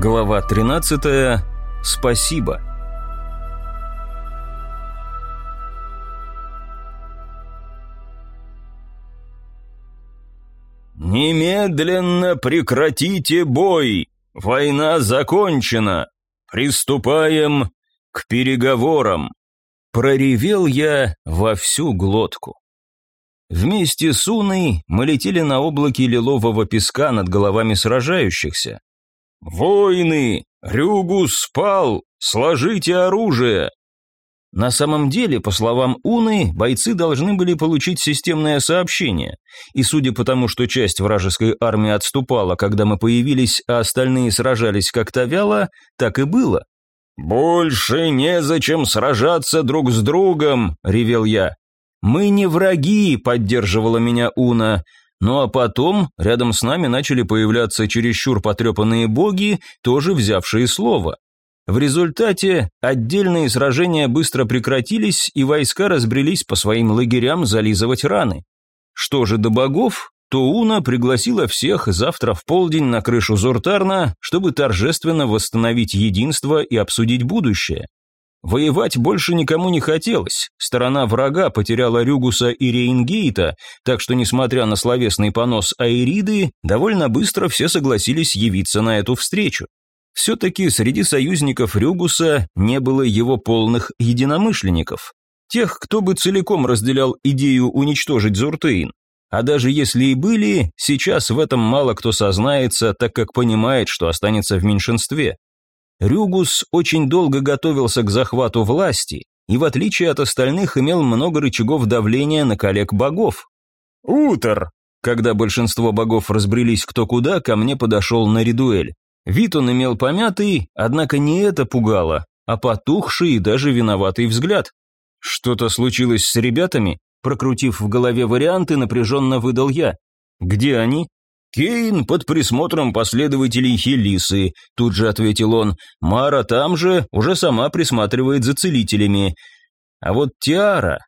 Глава 13. Спасибо. «Немедленно прекратите бой! Война закончена! Приступаем к переговорам!» Проревел я во всю глотку. Вместе с Уной мы летели на облаке лилового песка над головами сражающихся. «Войны! Рюгус спал! Сложите оружие!» На самом деле, по словам Уны, бойцы должны были получить системное сообщение, и судя по тому, что часть вражеской армии отступала, когда мы появились, а остальные сражались как-то вяло, так и было. «Больше незачем сражаться друг с другом», — ревел я. «Мы не враги», — поддерживала меня Уна. Ну а потом рядом с нами начали появляться чересчур потрепанные боги, тоже взявшие слово. В результате отдельные сражения быстро прекратились, и войска разбрелись по своим лагерям зализывать раны. Что же до богов, то Уна пригласила всех завтра в полдень на крышу Зуртарна, чтобы торжественно восстановить единство и обсудить будущее. Воевать больше никому не хотелось. Сторона врага потеряла Рюгуса и Рейнгейта, так что, несмотря на словесный понос Айриды, довольно быстро все согласились явиться на эту встречу. Все-таки среди союзников Рюгуса не было его полных единомышленников. Тех, кто бы целиком разделял идею уничтожить Зуртейн. А даже если и были, сейчас в этом мало кто сознается, так как понимает, что останется в меньшинстве. Рюгус очень долго готовился к захвату власти и, в отличие от остальных, имел много рычагов давления на коллег богов. «Утор!» Когда большинство богов разбрелись кто куда, ко мне подошел Наридуэль. Вид он имел помятый, однако не это пугало, а потухший и даже виноватый взгляд. «Что-то случилось с ребятами?» Прокрутив в голове варианты, напряженно выдал я. «Где они?» «Кейн под присмотром последователей Хелисы», – тут же ответил он. «Мара там же уже сама присматривает за целителями. А вот Тиара...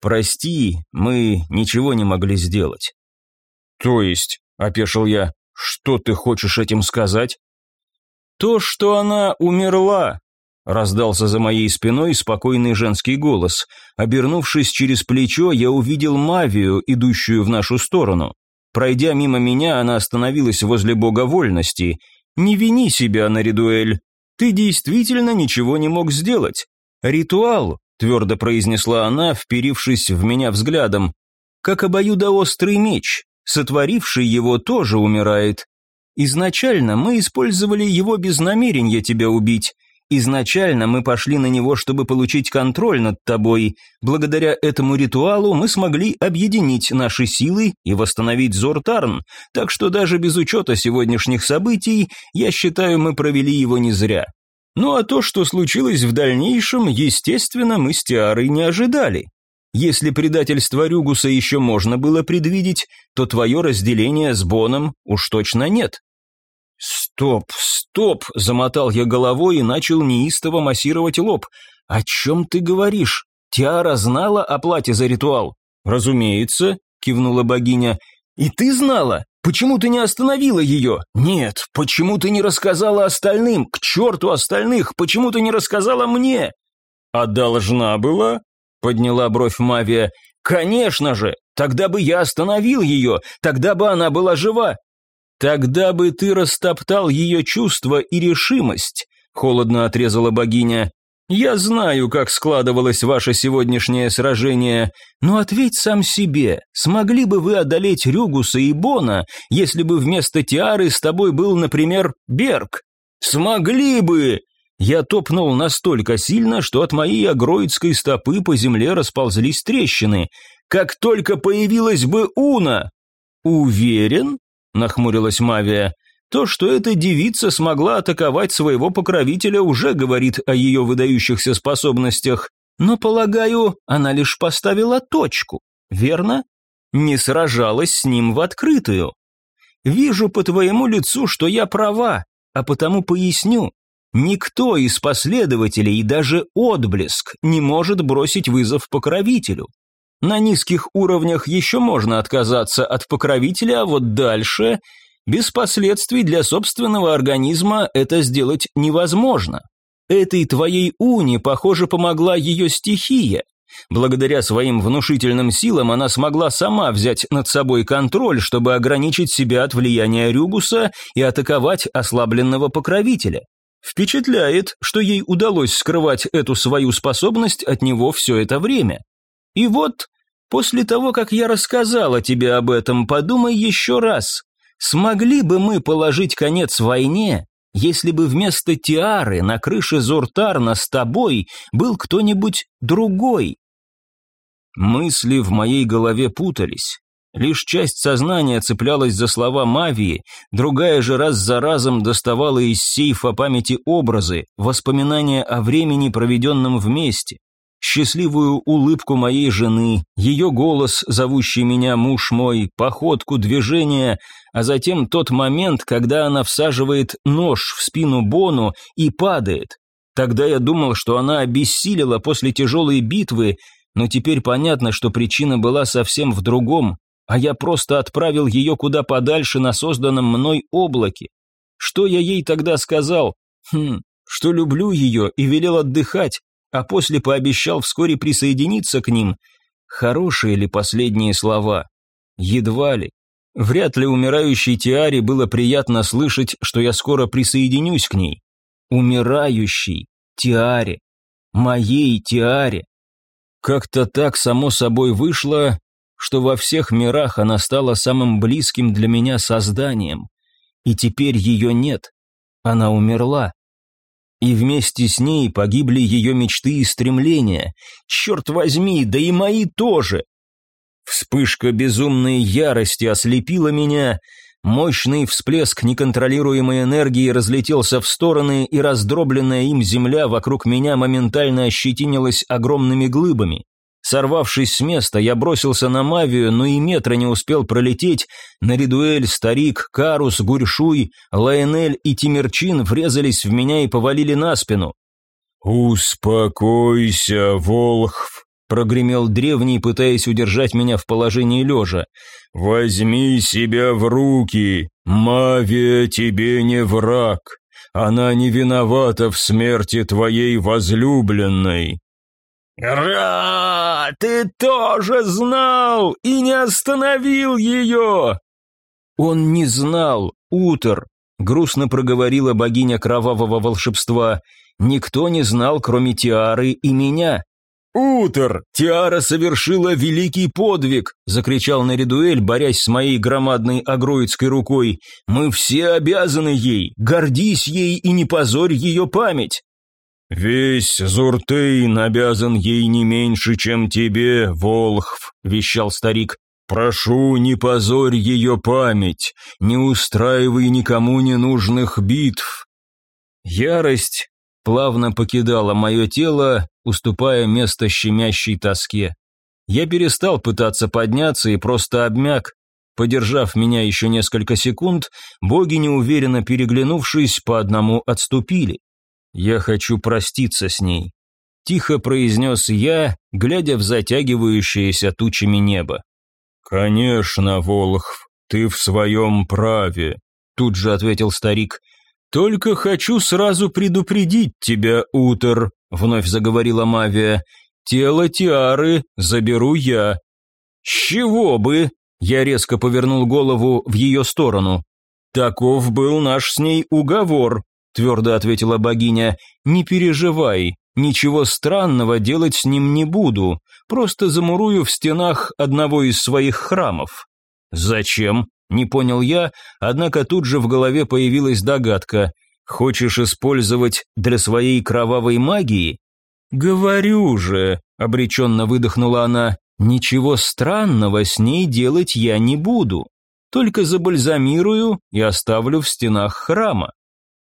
Прости, мы ничего не могли сделать». «То есть?» – опешил я. «Что ты хочешь этим сказать?» «То, что она умерла», – раздался за моей спиной спокойный женский голос. Обернувшись через плечо, я увидел Мавию, идущую в нашу сторону. Пройдя мимо меня, она остановилась возле бога вольности. «Не вини себя, Наридуэль. Ты действительно ничего не мог сделать. Ритуал», – твердо произнесла она, вперившись в меня взглядом, – «как обоюдоострый меч. Сотворивший его тоже умирает. Изначально мы использовали его без намерения тебя убить. Изначально мы пошли на него, чтобы получить контроль над тобой. Благодаря этому ритуалу мы смогли объединить наши силы и восстановить Зортарн, так что даже без учета сегодняшних событий, я считаю, мы провели его не зря. Ну а то, что случилось в дальнейшем, естественно, мы с Тиарой не ожидали. Если предательство Рюгуса еще можно было предвидеть, то твое разделение с Боном уж точно нет. «Стоп, стоп!» – замотал я головой и начал неистово массировать лоб. «О чем ты говоришь? Тиара знала о плате за ритуал?» «Разумеется», – кивнула богиня. «И ты знала? Почему ты не остановила ее? Нет, почему ты не рассказала остальным? К черту остальных! Почему ты не рассказала мне?» «А должна была?» – подняла бровь Мавия. «Конечно же! Тогда бы я остановил ее, тогда бы она была жива. «Тогда бы ты растоптал ее чувства и решимость», — холодно отрезала богиня. «Я знаю, как складывалось ваше сегодняшнее сражение, но ответь сам себе, смогли бы вы одолеть Рюгуса и Бона, если бы вместо Тиары с тобой был, например, Берг? Смогли бы!» Я топнул настолько сильно, что от моей агроидской стопы по земле расползлись трещины. «Как только появилась бы Уна!» «Уверен?» Нахмурилась Мавия. То, что эта девица смогла атаковать своего покровителя, уже говорит о ее выдающихся способностях. Но, полагаю, она лишь поставила точку, верно? Не сражалась с ним в открытую. Вижу по твоему лицу, что я права, а потому поясню. Никто из последователей, даже отблеск, не может бросить вызов покровителю. На низких уровнях еще можно отказаться от покровителя, а вот дальше Без последствий для собственного организма это сделать невозможно. Этой твоей уни, похоже, помогла ее стихия. Благодаря своим внушительным силам она смогла сама взять над собой контроль, чтобы ограничить себя от влияния Рюгуса и атаковать ослабленного покровителя. Впечатляет, что ей удалось скрывать эту свою способность от него все это время. И вот, после того, как я рассказала тебе об этом, подумай еще раз. Смогли бы мы положить конец войне, если бы вместо Тиары на крыше Зуртарна с тобой был кто-нибудь другой? Мысли в моей голове путались. Лишь часть сознания цеплялась за слова Мавии, другая же раз за разом доставала из сейфа памяти образы, воспоминания о времени, проведенном вместе счастливую улыбку моей жены, ее голос, зовущий меня муж мой, походку, движение, а затем тот момент, когда она всаживает нож в спину Бону и падает. Тогда я думал, что она обессилила после тяжелой битвы, но теперь понятно, что причина была совсем в другом, а я просто отправил ее куда подальше на созданном мной облаке. Что я ей тогда сказал? Хм, что люблю ее и велел отдыхать, а после пообещал вскоре присоединиться к ним. Хорошие ли последние слова? Едва ли. Вряд ли умирающей Тиаре было приятно слышать, что я скоро присоединюсь к ней. Умирающей Тиаре. Моей Тиаре. Как-то так само собой вышло, что во всех мирах она стала самым близким для меня созданием. И теперь ее нет. Она умерла. И вместе с ней погибли ее мечты и стремления. Черт возьми, да и мои тоже. Вспышка безумной ярости ослепила меня, мощный всплеск неконтролируемой энергии разлетелся в стороны, и раздробленная им земля вокруг меня моментально ощетинилась огромными глыбами. Сорвавшись с места, я бросился на Мавию, но и метра не успел пролететь. На Ридуэль, Старик, Карус, Гуршуй, Лайнель и Тимирчин врезались в меня и повалили на спину. «Успокойся, Волхв», — прогремел древний, пытаясь удержать меня в положении лежа. «Возьми себя в руки, Мавия тебе не враг, она не виновата в смерти твоей возлюбленной». «Ра! Ты тоже знал и не остановил ее!» «Он не знал, Утер», — грустно проговорила богиня кровавого волшебства. «Никто не знал, кроме Тиары и меня». «Утер! Тиара совершила великий подвиг!» — закричал Наридуэль, борясь с моей громадной агроидской рукой. «Мы все обязаны ей! Гордись ей и не позорь ее память!» «Весь Зуртейн обязан ей не меньше, чем тебе, Волхв», — вещал старик. «Прошу, не позорь ее память, не устраивай никому ненужных битв». Ярость плавно покидала мое тело, уступая место щемящей тоске. Я перестал пытаться подняться и просто обмяк. Подержав меня еще несколько секунд, боги, неуверенно переглянувшись, по одному отступили. «Я хочу проститься с ней», – тихо произнес я, глядя в затягивающееся тучами небо. «Конечно, Волхв, ты в своем праве», – тут же ответил старик. «Только хочу сразу предупредить тебя, Утер», – вновь заговорила Мавия. «Тело Тиары заберу я». «С чего бы?» – я резко повернул голову в ее сторону. «Таков был наш с ней уговор», твердо ответила богиня, не переживай, ничего странного делать с ним не буду, просто замурую в стенах одного из своих храмов. Зачем? Не понял я, однако тут же в голове появилась догадка. Хочешь использовать для своей кровавой магии? Говорю же, обреченно выдохнула она, ничего странного с ней делать я не буду. Только забальзамирую и оставлю в стенах храма.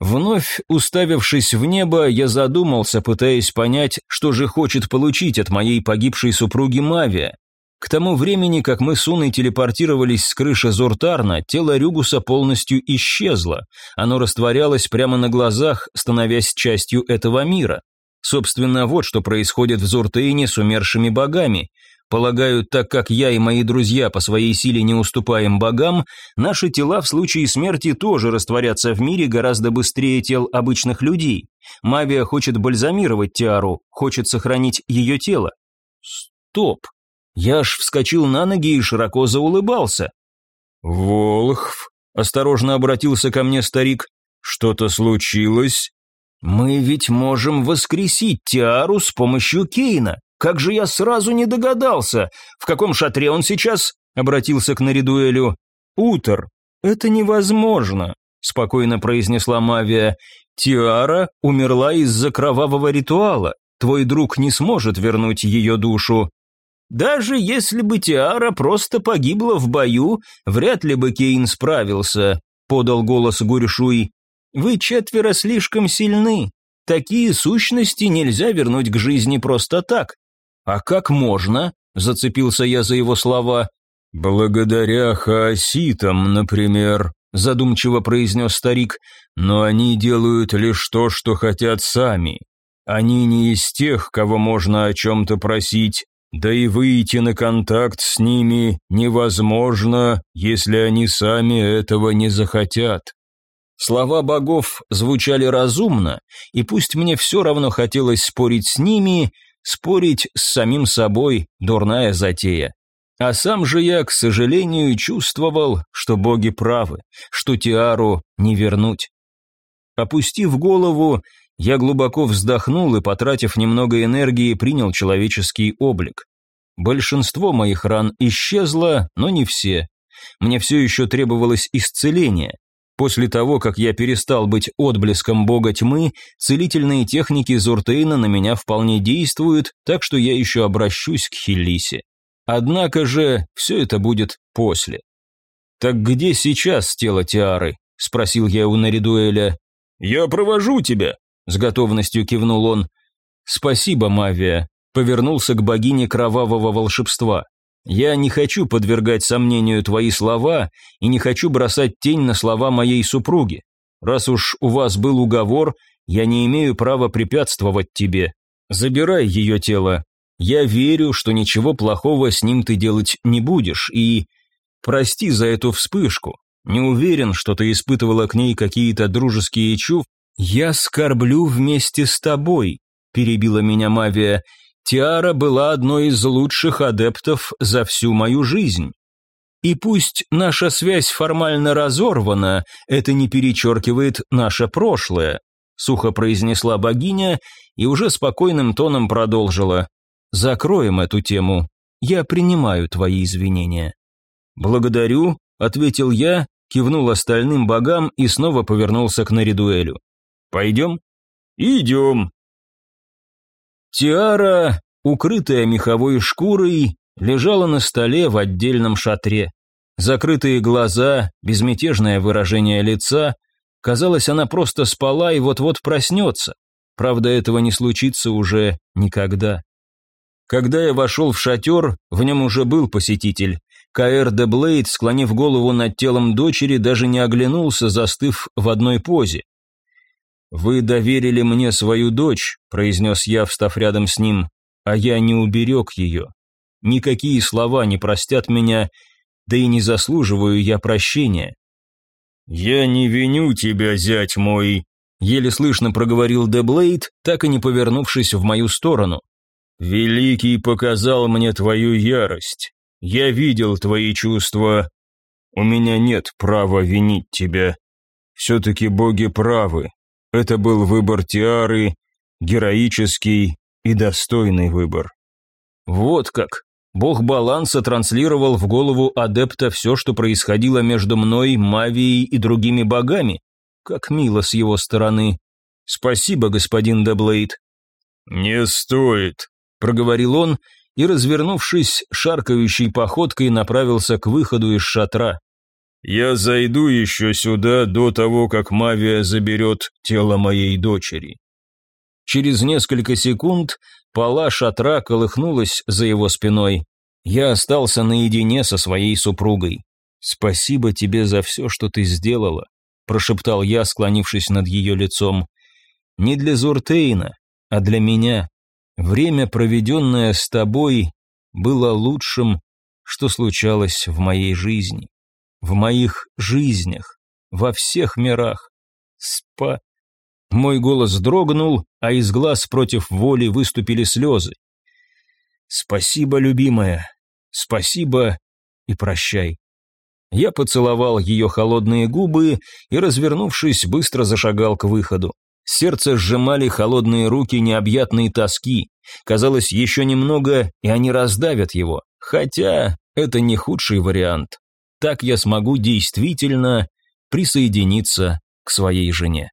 Вновь уставившись в небо, я задумался, пытаясь понять, что же хочет получить от моей погибшей супруги Мавия. К тому времени, как мы с Уной телепортировались с крыши Зуртарна, тело Рюгуса полностью исчезло. Оно растворялось прямо на глазах, становясь частью этого мира. Собственно, вот что происходит в Зуртейне с умершими богами. Полагаю, так как я и мои друзья по своей силе не уступаем богам, наши тела в случае смерти тоже растворятся в мире гораздо быстрее тел обычных людей. Мавия хочет бальзамировать Тиару, хочет сохранить ее тело. Стоп. Я аж вскочил на ноги и широко заулыбался. «Волхв», — осторожно обратился ко мне старик, — «что-то случилось?» «Мы ведь можем воскресить Тиару с помощью Кейна. Как же я сразу не догадался! В каком шатре он сейчас?» — обратился к Наридуэлю. «Утор. Это невозможно», — спокойно произнесла Мавия. «Тиара умерла из-за кровавого ритуала. Твой друг не сможет вернуть ее душу». «Даже если бы Тиара просто погибла в бою, вряд ли бы Кейн справился», — подал голос Гуришуй. «Вы четверо слишком сильны. Такие сущности нельзя вернуть к жизни просто так. «А как можно?» – зацепился я за его слова. «Благодаря хаоситам, например», – задумчиво произнес старик, «но они делают лишь то, что хотят сами. Они не из тех, кого можно о чем-то просить, да и выйти на контакт с ними невозможно, если они сами этого не захотят». Слова богов звучали разумно, и пусть мне все равно хотелось спорить с ними – Спорить с самим собой – дурная затея. А сам же я, к сожалению, чувствовал, что боги правы, что Тиару не вернуть. Опустив голову, я глубоко вздохнул и, потратив немного энергии, принял человеческий облик. Большинство моих ран исчезло, но не все. Мне все еще требовалось исцеление, После того, как я перестал быть отблеском бога тьмы, целительные техники Зуртейна на меня вполне действуют, так что я еще обращусь к Хелисе. Однако же, все это будет после. «Так где сейчас тело Тиары?» – спросил я у Наридуэля. «Я провожу тебя», – с готовностью кивнул он. «Спасибо, Мавия», – повернулся к богине кровавого волшебства. Я не хочу подвергать сомнению твои слова и не хочу бросать тень на слова моей супруги. Раз уж у вас был уговор, я не имею права препятствовать тебе. Забирай ее тело. Я верю, что ничего плохого с ним ты делать не будешь, и... Прости за эту вспышку. Не уверен, что ты испытывала к ней какие-то дружеские чувства. Я скорблю вместе с тобой, перебила меня Мавия, Тиара была одной из лучших адептов за всю мою жизнь. И пусть наша связь формально разорвана, это не перечеркивает наше прошлое, сухо произнесла богиня и уже спокойным тоном продолжила. Закроем эту тему. Я принимаю твои извинения. Благодарю, ответил я, кивнул остальным богам и снова повернулся к Наридуэлю. Пойдем? Идем, Тиара, укрытая меховой шкурой, лежала на столе в отдельном шатре. Закрытые глаза, безмятежное выражение лица. Казалось, она просто спала и вот-вот проснется. Правда, этого не случится уже никогда. Когда я вошел в шатер, в нем уже был посетитель. Каэр де Блейд, склонив голову над телом дочери, даже не оглянулся, застыв в одной позе. «Вы доверили мне свою дочь», – произнес я, встав рядом с ним, – «а я не уберег ее. Никакие слова не простят меня, да и не заслуживаю я прощения». «Я не виню тебя, зять мой», – еле слышно проговорил Деблейд, так и не повернувшись в мою сторону. «Великий показал мне твою ярость. Я видел твои чувства. У меня нет права винить тебя. Все-таки боги правы, это был выбор Тиары, героический и достойный выбор. Вот как. Бог баланса транслировал в голову адепта все, что происходило между мной, Мавией и другими богами. Как мило с его стороны. Спасибо, господин Деблейд. Не стоит, проговорил он и, развернувшись, шаркающей походкой направился к выходу из шатра. Я зайду еще сюда до того, как Мавия заберет тело моей дочери. Через несколько секунд пола шатра колыхнулась за его спиной. Я остался наедине со своей супругой. «Спасибо тебе за все, что ты сделала», – прошептал я, склонившись над ее лицом. «Не для Зуртейна, а для меня. Время, проведенное с тобой, было лучшим, что случалось в моей жизни. В моих жизнях, во всех мирах. Спа... Мой голос дрогнул, а из глаз против воли выступили слезы. «Спасибо, любимая. Спасибо и прощай». Я поцеловал ее холодные губы и, развернувшись, быстро зашагал к выходу. Сердце сжимали холодные руки необъятной тоски. Казалось, еще немного, и они раздавят его. Хотя это не худший вариант. Так я смогу действительно присоединиться к своей жене.